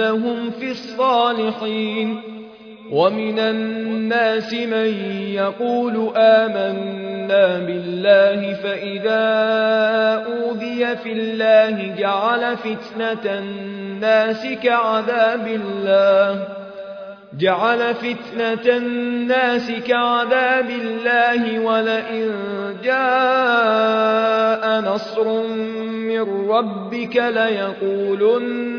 إنهم في الصالحين ومن الناس من يقول آمنا بالله فإذا أوذي في الله جعل فتنة الناس كعذاب الله جعل فتنة الناس كعذاب الله ولئن جاء نصر من ربك ليقولن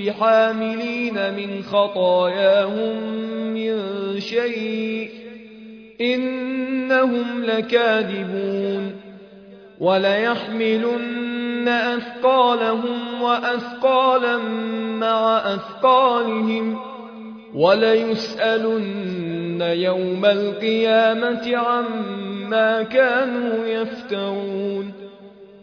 بحاملين من خطاياهم من شيء إنهم لكاذبون وليحملن أثقالهم وأثقالا مع أثقالهم وليسألن يوم القيامة عما كانوا يفترون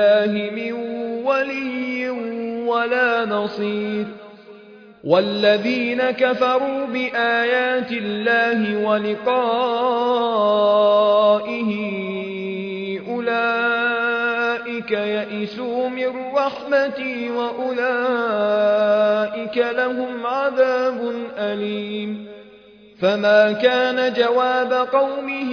الله من ولي ولا نصير. والذين كفروا بآيات الله ولقائه أولئك يئسوا من رحمتي وأولئك لهم عذاب أليم. فما كان جواب قومه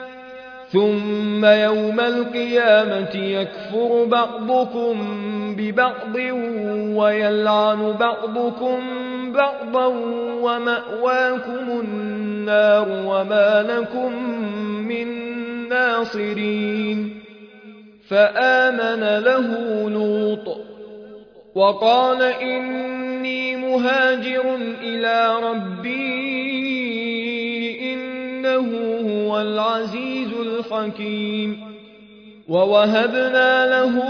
ثم يوم القيامة يكفر بعضكم ببعض ويلعن بعضكم بعضا وماواكم النار وما لكم من ناصرين فآمن له لوط وقال إني مهاجر إلى ربي إنه هو العزيز الحكيم. ووهبنا له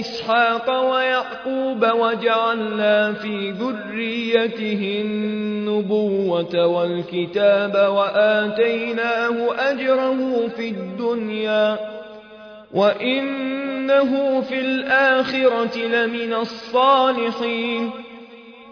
إسحاق ويعقوب وجعلنا في ذريته النبوة والكتاب وآتيناه أجره في الدنيا. وإنه في الآخرة لمن الصالحين.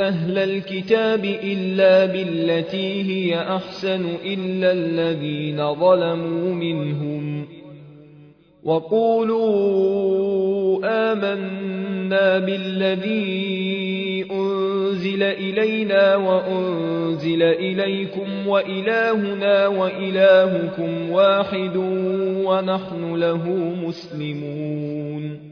أهل الكتاب إلا بالتي هي أحسن إلا الذين ظلموا منهم وقولوا آمنا بالذي أنزل إلينا وأنزل إليكم وإلهنا وإلهكم واحد ونحن له مسلمون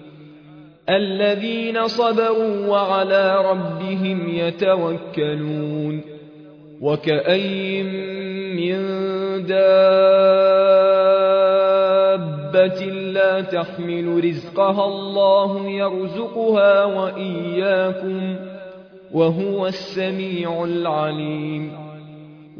الذين صبروا وعلى ربهم يتوكلون وكأي من دابة لا تحمل رزقها الله يرزقها وإياكم وهو السميع العليم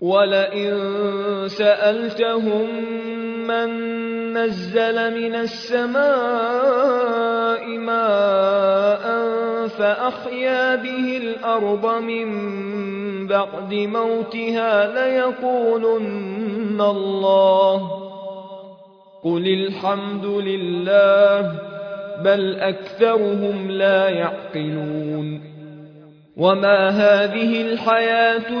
ولئن سألتهم من نزل من السماء ماء فأحيا به الأرض من بعد موتها ليقولن الله قل الحمد لله بل أكثرهم لا يعقلون وما هذه الحياة